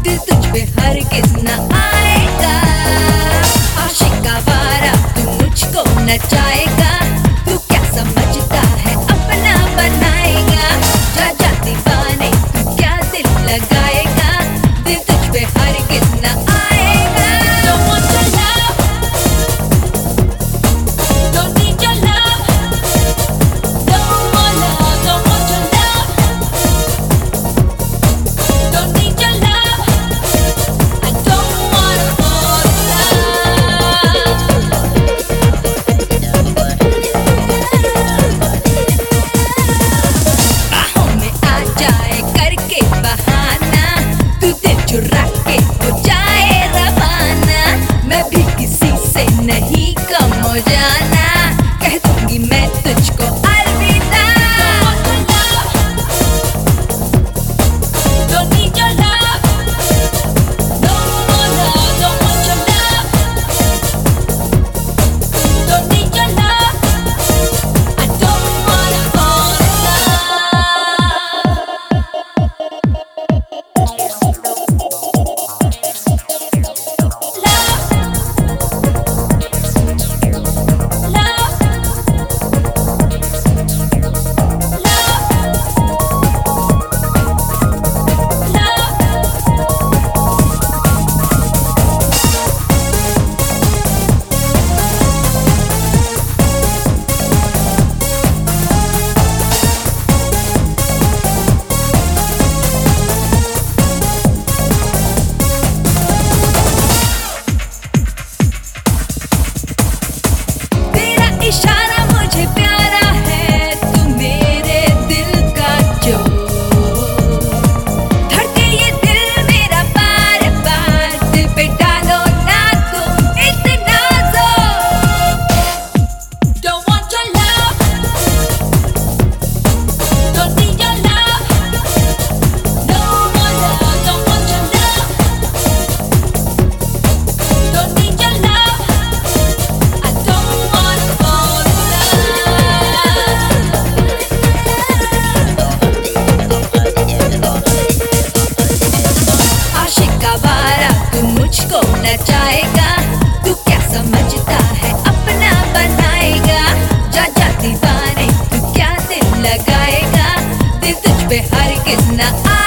वक्त तुझ पे हर किस न आएगा। आशिका बारा तू मुझको नचाएगा Hare Krishna